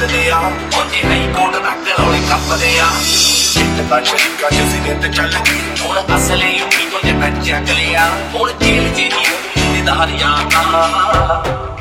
ਕੱਢਦੇ ਆ। ਉਹਦੀ ਨਹੀਂ ਕੋਟ ਨੱਕ ਰੌਲੇ ਕੱਪਦੇ ਆ। ਕਿੰਨਾ ਸ਼ਰੀਕਾ ਜਿਸੀ ਨੇ ਤੇ ਚੱਲ ਗਈ। ਹੁਣ ਅਸਲੇ ਯੂਮੀ ਤੋਂ ਜੇ ਮੈਂ ਚੱਕ ਲਿਆ ਹੁਣ ਜੇਲ੍ਹ ਚ ਨਹੀਂ ਹੁੰਦੀ ਨਿਧਾਰਿਆ ਨਾ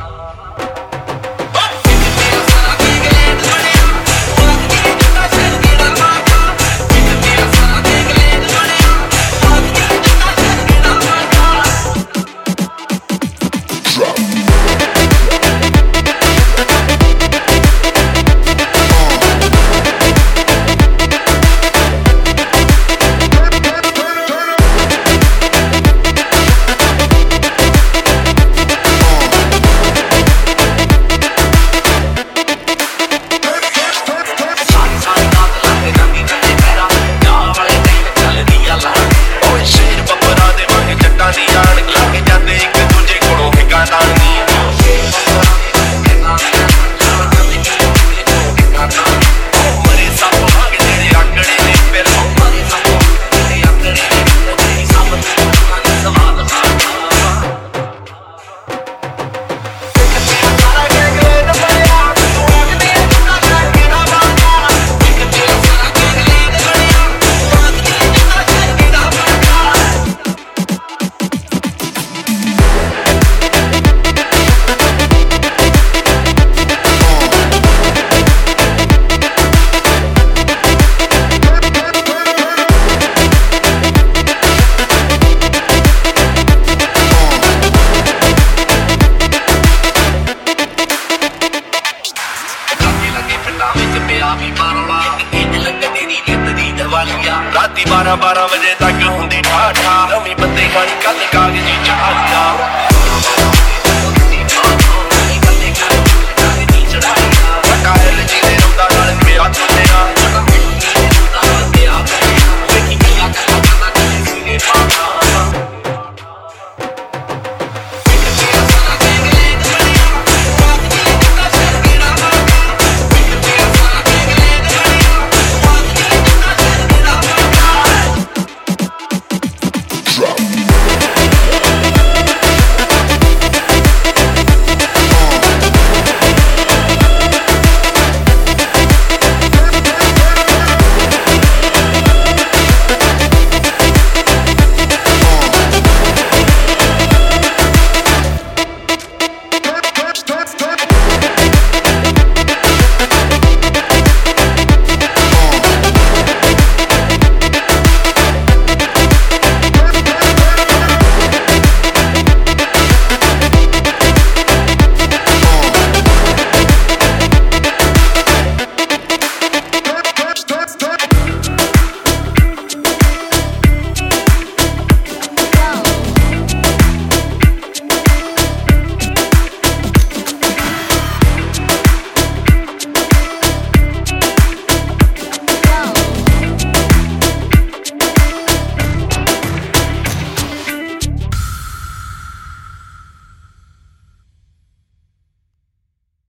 ਰਾਤੀ 12 12 ਵਜੇ ਤੱਕ ਹੁੰਦੀ ਠਾ ਨਵੀਂ ਬੱਤੀ ਖਾਣੀ ਕੱਲ ਕਾਗਜ਼ੀ ਚਾਹੀਦਾ